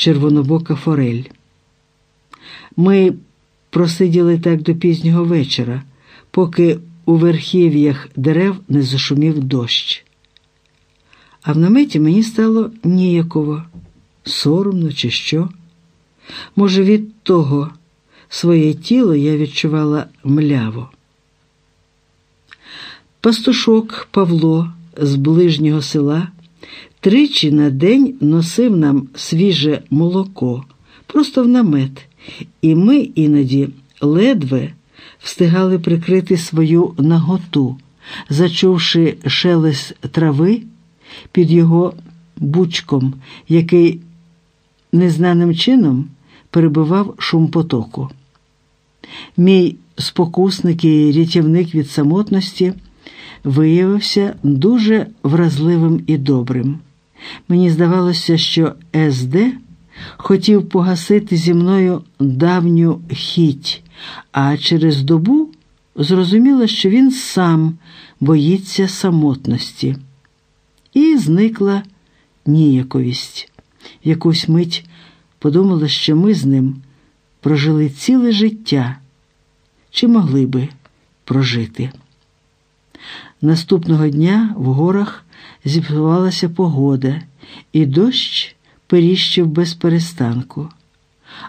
червонобока форель. Ми просиділи так до пізнього вечора, поки у верхів'ях дерев не зашумів дощ. А в наметі мені стало ніяково, соромно чи що. Може, від того своє тіло я відчувала мляво. Пастушок Павло з ближнього села тричі на день носив нам свіже молоко, просто в намет, і ми іноді ледве встигали прикрити свою наготу, зачувши шелест трави під його бучком, який незнаним чином перебивав шум потоку. Мій спокусник і рятівник від самотності виявився дуже вразливим і добрим. Мені здавалося, що СД хотів погасити зі мною давню хіть, а через добу зрозуміла, що він сам боїться самотності. І зникла ніяковість. Якусь мить подумала, що ми з ним прожили ціле життя, чи могли би прожити. Наступного дня в горах зіпсувалася погода, і дощ періщив без перестанку,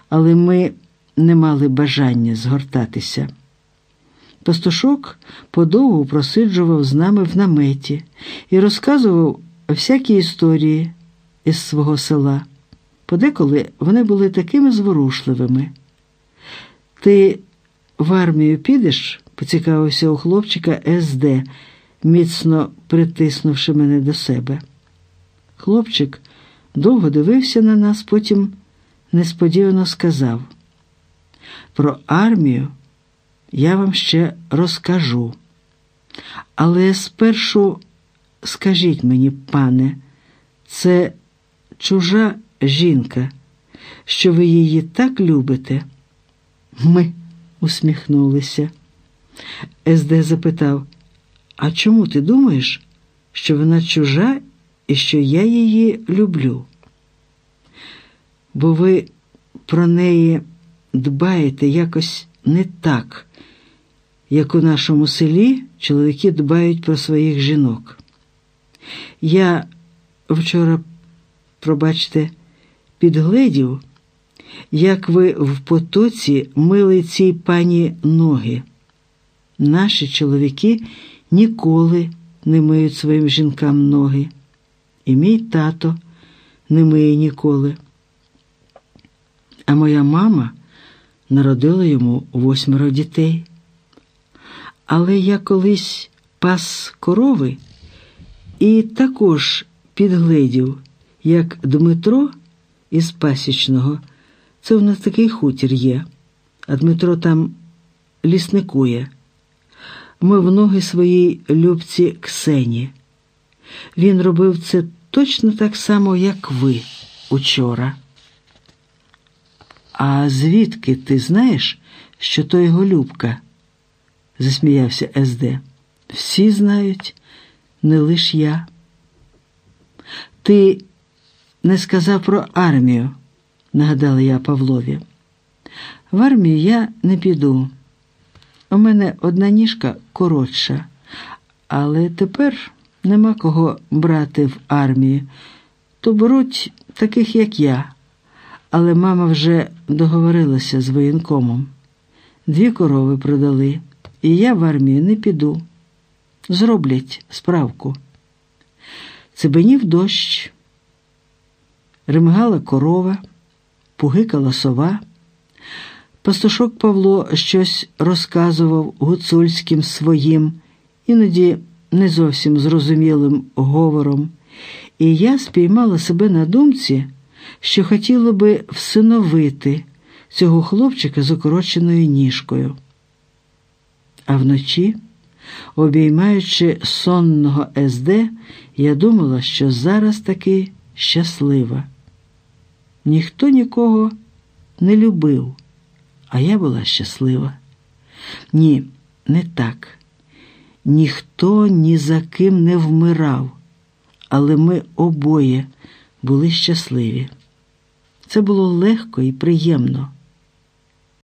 але ми не мали бажання згортатися. Пастушок подовго просиджував з нами в наметі і розказував всякі історії із свого села. Подеколи вони були такими зворушливими. Ти в армію підеш? поцікавився у хлопчика СД, міцно притиснувши мене до себе. Хлопчик довго дивився на нас, потім несподівано сказав: Про армію я вам ще розкажу. Але спершу скажіть мені, пане, це чужа жінка, що ви її так любите? Ми усміхнулися. СД запитав, а чому ти думаєш, що вона чужа і що я її люблю? Бо ви про неї дбаєте якось не так, як у нашому селі чоловіки дбають про своїх жінок. Я вчора, пробачте, підгледів, як ви в потоці мили цій пані ноги. Наші чоловіки ніколи не миють своїм жінкам ноги, і мій тато не миє ніколи. А моя мама народила йому восьмеро дітей. Але я колись пас корови і також підгледів, як Дмитро із пасічного, це в нас такий хутір є, а Дмитро там лісникує. Ми в ноги своїй любці Ксені. Він робив це точно так само, як ви учора. А звідки ти знаєш, що то його любка? засміявся СД. Всі знають, не лиш я. Ти не сказав про армію, нагадала я Павлові. В армію я не піду. У мене одна ніжка коротша, але тепер нема кого брати в армію. То беруть таких, як я. Але мама вже договорилася з воєнкомом. Дві корови продали, і я в армію не піду. Зроблять справку. Цибенів дощ, римгала корова, пугикала сова. Пастушок Павло щось розказував гуцульським своїм, іноді не зовсім зрозумілим говором, і я спіймала себе на думці, що хотіла би всиновити цього хлопчика з укороченою ніжкою. А вночі, обіймаючи сонного СД, я думала, що зараз таки щаслива. Ніхто нікого не любив, а я була щаслива. Ні, не так. Ніхто ні за ким не вмирав, але ми обоє були щасливі. Це було легко і приємно.